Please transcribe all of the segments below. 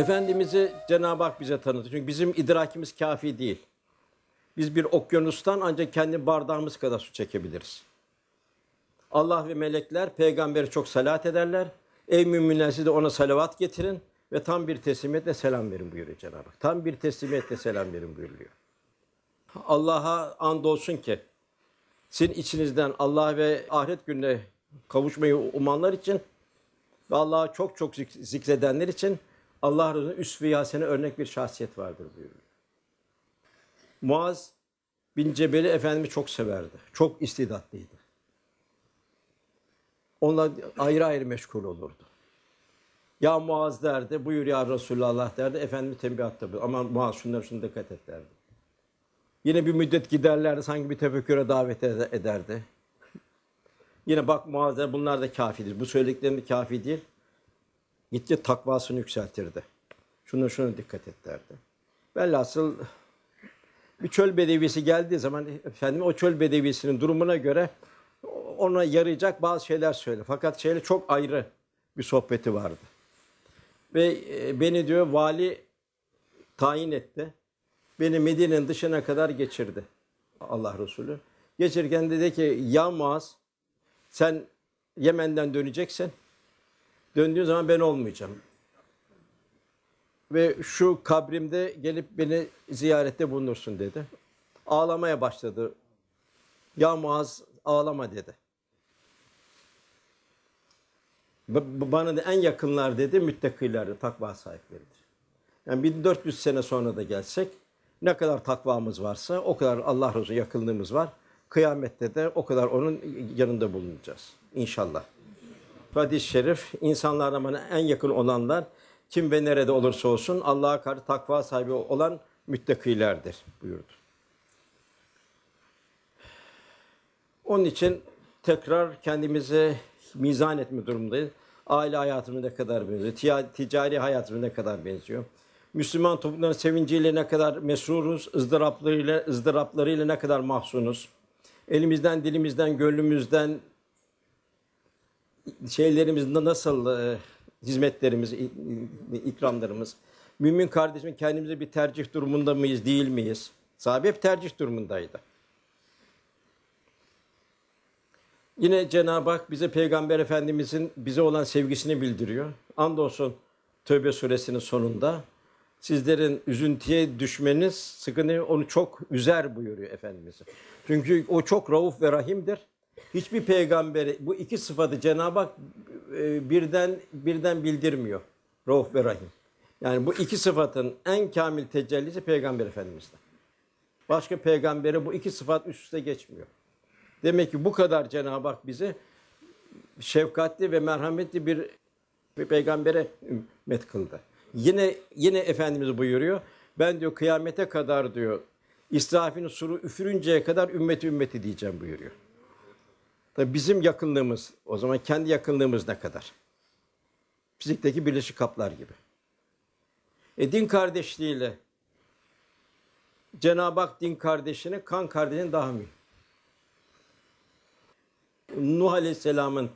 Efendimiz'i Cenab-ı Hak bize tanıttı. Çünkü bizim idrakimiz kafi değil. Biz bir okyanustan ancak kendi bardağımız kadar su çekebiliriz. Allah ve melekler peygamberi çok salat ederler. Ey müminler siz de ona salavat getirin ve tam bir teslimiyetle selam verin buyuruyor Cenab-ı Hak. Tam bir teslimiyetle selam verin buyuruyor. Allah'a andolsun ki sizin içinizden Allah ve ahiret gününe kavuşmayı umanlar için ve Allah'ı çok çok zik- zikredenler için Allah Resulü'nün üsve-i örnek bir şahsiyet vardır buyuruyor. Muaz bin Cebeli Efendimi çok severdi. Çok istidatlıydı. Onunla ayrı ayrı meşgul olurdu. Ya Muaz derdi, buyur ya Resulallah derdi. Efendimiz tembihatta bu. Aman Muaz şunlara şuna dikkat et derdi. Yine bir müddet giderlerdi, sanki bir tefekküre davet ede- ederdi. Yine bak Muaz der, bunlar da kafidir. Bu söylediklerim de kafi. Gitti takvasını yükseltirdi. Şuna şuna dikkat et derdi. Velhasıl bir çöl bedevisi geldiği zaman efendim o çöl bedevisinin durumuna göre ona yarayacak bazı şeyler söyle. Fakat şeyle çok ayrı bir sohbeti vardı. Ve e, beni diyor vali tayin etti. Beni Medine'nin dışına kadar geçirdi Allah Resulü. Geçirken dedi ki ya Muaz sen Yemen'den döneceksin. Döndüğün zaman ben olmayacağım. Ve şu kabrimde gelip beni ziyarette bulunursun dedi. Ağlamaya başladı. Ya Muaz ağlama dedi. Bana da en yakınlar dedi müttakilerdir, takva sahipleridir. Yani 1400 sene sonra da gelsek ne kadar takvamız varsa o kadar Allah Resulü yakınlığımız var. Kıyamette de o kadar onun yanında bulunacağız inşallah. Hadis-i şerif insanlardan bana en yakın olanlar kim ve nerede olursa olsun Allah'a karşı takva sahibi olan müttakilerdir buyurdu. Onun için tekrar kendimize mizan etme durumundayız. Aile hayatımız ne kadar benziyor, ticari hayatımız ne kadar benziyor. Müslüman toplumların sevinciyle ne kadar mesruruz, ızdıraplarıyla, ızdıraplarıyla ne kadar mahzunuz. Elimizden, dilimizden, gönlümüzden, şeylerimizde nasıl e, hizmetlerimiz, ikramlarımız. Mümin kardeşim kendimize bir tercih durumunda mıyız, değil miyiz? Sahabe hep tercih durumundaydı. Yine Cenab-ı Hak bize Peygamber Efendimizin bize olan sevgisini bildiriyor. Andolsun Tövbe suresinin sonunda sizlerin üzüntüye düşmeniz sıkıntı onu çok üzer buyuruyor Efendimiz. Çünkü o çok rauf ve rahimdir. Hiçbir peygamberi bu iki sıfatı Cenab-ı Hak e, birden birden bildirmiyor. Rauf ve rahim. Yani bu iki sıfatın en kamil tecellisi Peygamber Efendimiz'de. Başka peygambere bu iki sıfat üst üste geçmiyor. Demek ki bu kadar Cenab-ı Hak bizi şefkatli ve merhametli bir, bir peygambere ümmet kıldı. Yine yine Efendimiz buyuruyor. Ben diyor kıyamete kadar diyor İsrafil'in suru üfürünceye kadar ümmeti ümmeti diyeceğim buyuruyor. Tabii bizim yakınlığımız o zaman kendi yakınlığımız ne kadar? Fizikteki birleşik kaplar gibi. E din kardeşliğiyle Cenab-ı Hak din kardeşini kan kardeşinin daha mühim. Nuh Aleyhisselam'ın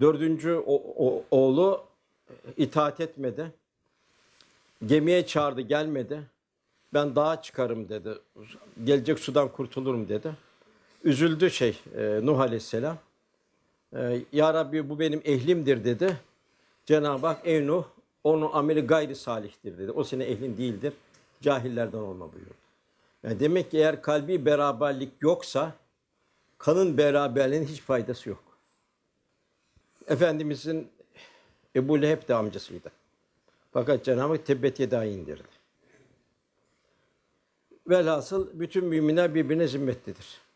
dördüncü oğlu itaat etmedi. Gemiye çağırdı gelmedi. Ben dağa çıkarım dedi. Gelecek sudan kurtulurum dedi. Üzüldü şey e, Nuh Aleyhisselam. E, ya Rabbi bu benim ehlimdir dedi. Cenab-ı Hak ey Nuh onun ameli gayri salihtir dedi. O senin ehlin değildir. Cahillerden olma buyurdu. Yani demek ki eğer kalbi beraberlik yoksa kanın beraberliğinin hiç faydası yok. Efendimizin Ebu Leheb de amcasıydı. Fakat Cenab-ı Hak tebbet yedâ indirdi. Velhasıl bütün müminler birbirine zimmetlidir.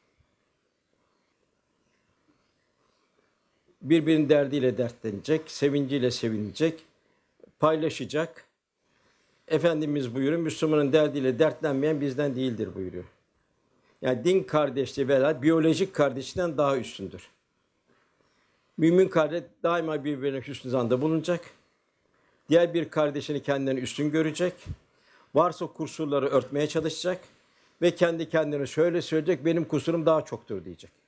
Birbirinin derdiyle dertlenecek, sevinciyle sevinecek, paylaşacak. Efendimiz buyuruyor, Müslümanın derdiyle dertlenmeyen bizden değildir buyuruyor. Yani din kardeşliği veya biyolojik kardeşliğinden daha üstündür. Mümin kardeş daima birbirine hüsnü zanda bulunacak. Diğer bir kardeşini kendinden üstün görecek. Varsa kusurları örtmeye çalışacak. Ve kendi kendine şöyle söyleyecek, benim kusurum daha çoktur diyecek.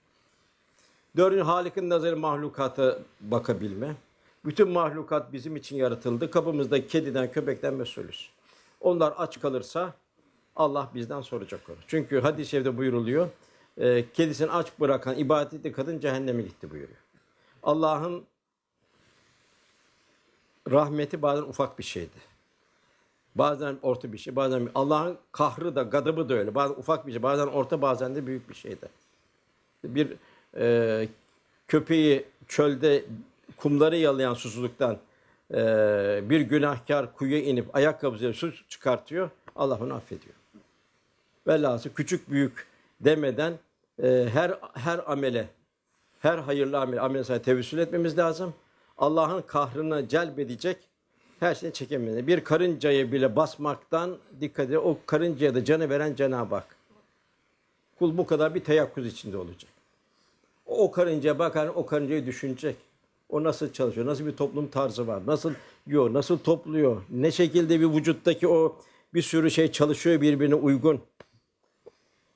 Dördüncü Halik'in nazarı mahlukata bakabilme. Bütün mahlukat bizim için yaratıldı. Kapımızda kediden, köpekten mesulüz. Onlar aç kalırsa Allah bizden soracak onu. Çünkü hadis-i şerifte buyuruluyor. E, kedisini aç bırakan ibadetli kadın cehenneme gitti buyuruyor. Allah'ın rahmeti bazen ufak bir şeydi. Bazen orta bir şey, bazen Allah'ın kahrı da, gadabı da öyle. Bazen ufak bir şey, bazen orta, bazen de büyük bir şeydi. Bir e, köpeği çölde kumları yalayan susuzluktan e, bir günahkar kuyuya inip ayakkabısıyla su çıkartıyor. Allah onu affediyor. Velhasıl küçük büyük demeden e, her her amele, her hayırlı amel, amel sayesinde tevessül etmemiz lazım. Allah'ın kahrını celbedecek her şeyi çekemeyiz. Bir karıncayı bile basmaktan dikkat edin. O karıncaya da canı veren Cenab-ı Hak. Kul bu kadar bir teyakkuz içinde olacak. O, o karıncaya bakar, o karıncayı düşünecek. O nasıl çalışıyor, nasıl bir toplum tarzı var, nasıl yiyor, nasıl topluyor, ne şekilde bir vücuttaki o bir sürü şey çalışıyor birbirine uygun.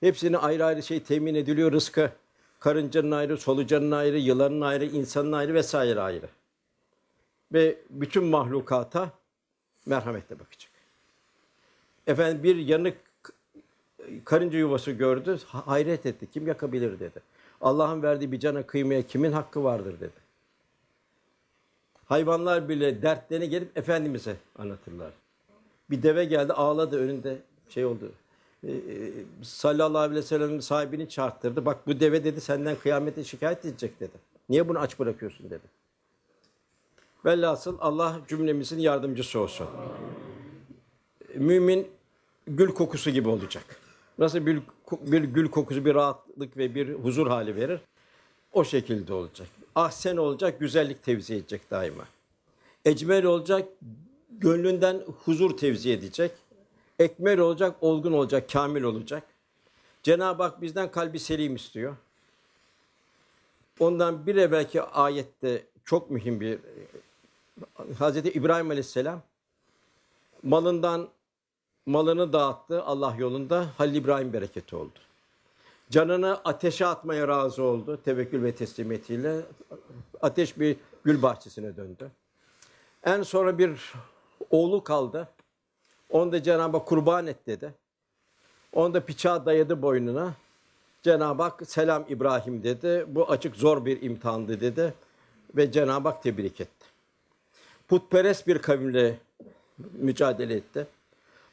Hepsini ayrı ayrı şey temin ediliyor rızkı. Karıncanın ayrı, solucanın ayrı, yılanın ayrı, insanın ayrı vesaire ayrı. Ve bütün mahlukata merhametle bakacak. Efendim bir yanık karınca yuvası gördü, hayret etti. Kim yakabilir dedi. Allah'ın verdiği bir cana kıymaya kimin hakkı vardır dedi. Hayvanlar bile dertlerini gelip Efendimiz'e anlatırlar. Bir deve geldi ağladı önünde şey oldu. Ee, sallallahu aleyhi ve sellem'in sahibini çağırttırdı. Bak bu deve dedi senden kıyamete şikayet edecek dedi. Niye bunu aç bırakıyorsun dedi. Velhasıl Allah cümlemizin yardımcısı olsun. Mümin gül kokusu gibi olacak. Nasıl bir, bir gül kokusu bir rahatlık ve bir huzur hali verir. O şekilde olacak. Ahsen olacak, güzellik tevzi edecek daima. Ecmel olacak, gönlünden huzur tevzi edecek. Ekmel olacak, olgun olacak, kamil olacak. Cenab-ı Hak bizden kalbi selim istiyor. Ondan bir evvelki ayette çok mühim bir Hazreti İbrahim Aleyhisselam malından malını dağıttı Allah yolunda. Halil İbrahim bereketi oldu. Canını ateşe atmaya razı oldu tevekkül ve teslimiyetiyle. Ateş bir gül bahçesine döndü. En sonra bir oğlu kaldı. Onu da Cenab-ı Hak kurban et dedi. Onu da bıçağı dayadı boynuna. Cenab-ı Hak selam İbrahim dedi. Bu açık zor bir imtihandı dedi. Ve Cenab-ı Hak tebrik etti. Putperest bir kavimle mücadele etti.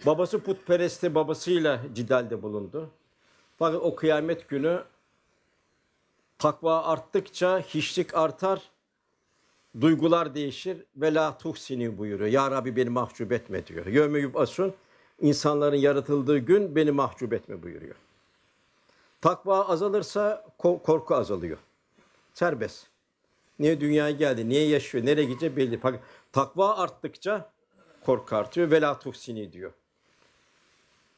Babası putperestti, babasıyla cidalde bulundu. Fakat o kıyamet günü takva arttıkça hiçlik artar, duygular değişir ve la tuhsini buyuruyor. Ya Rabbi beni mahcup etme diyor. Yevme yub'asun insanların yaratıldığı gün beni mahcup etme buyuruyor. Takva azalırsa korku azalıyor. Serbest. Niye dünyaya geldi, niye yaşıyor, nereye gidecek belli. Fakat takva arttıkça korku artıyor. Ve la tuhsini diyor.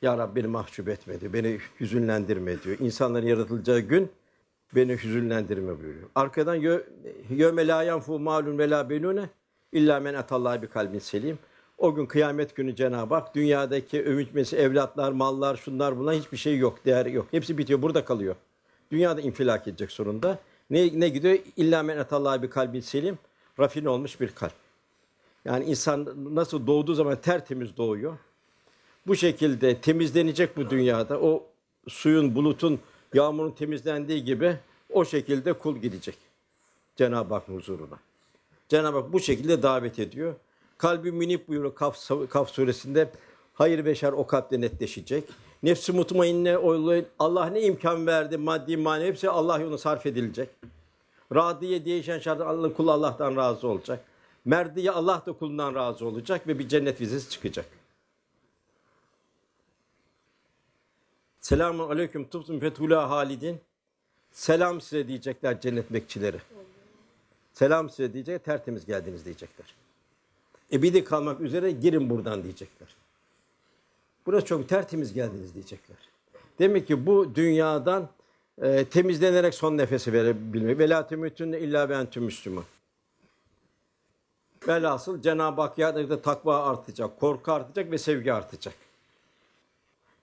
Ya Rabbi beni mahcup etme diyor. Beni hüzünlendirme diyor. İnsanların yaratılacağı gün beni hüzünlendirme buyuruyor. Arkadan yöme la yanfu malun ve la benune illa men atallahi bir kalbin selim. O gün kıyamet günü Cenab-ı Hak dünyadaki övünçmesi, evlatlar, mallar, şunlar bunlar hiçbir şey yok, değeri yok. Hepsi bitiyor, burada kalıyor. Dünyada infilak edecek sonunda. Ne, ne gidiyor? İlla men atallahi bir kalbin selim. Rafine olmuş bir kalp. Yani insan nasıl doğduğu zaman tertemiz doğuyor. Bu şekilde temizlenecek bu dünyada. O suyun, bulutun, yağmurun temizlendiği gibi o şekilde kul gidecek. Cenab-ı Hak huzuruna. Cenab-ı Hak bu şekilde davet ediyor. Kalbi minip buyuruyor Kaf, Kaf suresinde. Hayır ve şer o kalpte netleşecek. Nefsi mutmainne Allah ne imkan verdi maddi manevi hepsi Allah yoluna sarf edilecek. Radiye değişen şart Allah kul Allah'tan razı olacak. Merdiye Allah da kulundan razı olacak ve bir cennet vizesi çıkacak. Selamun aleyküm tubtum fethula halidin. Selam size diyecekler cennet bekçileri. Selam size diyecek, tertemiz geldiniz diyecekler. Ebedi kalmak üzere girin buradan diyecekler. Burası çok tertemiz geldiniz diyecekler. Demek ki bu dünyadan e, temizlenerek son nefesi verebilmek. Ve la temütünne illa ve entüm müslüman. Velhasıl Cenab-ı Hak yardımda takva artacak, korku artacak ve sevgi artacak.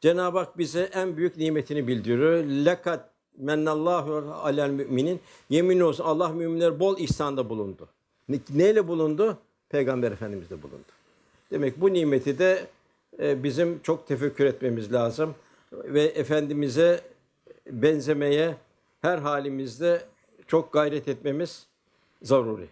Cenab-ı Hak bize en büyük nimetini bildiriyor. Lekat mennallahu alel müminin. Yemin olsun Allah müminler bol ihsanda bulundu. Ne- Neyle bulundu? Peygamber Efendimiz de bulundu. Demek bu nimeti de e, bizim çok tefekkür etmemiz lazım ve Efendimiz'e benzemeye her halimizde çok gayret etmemiz zaruri.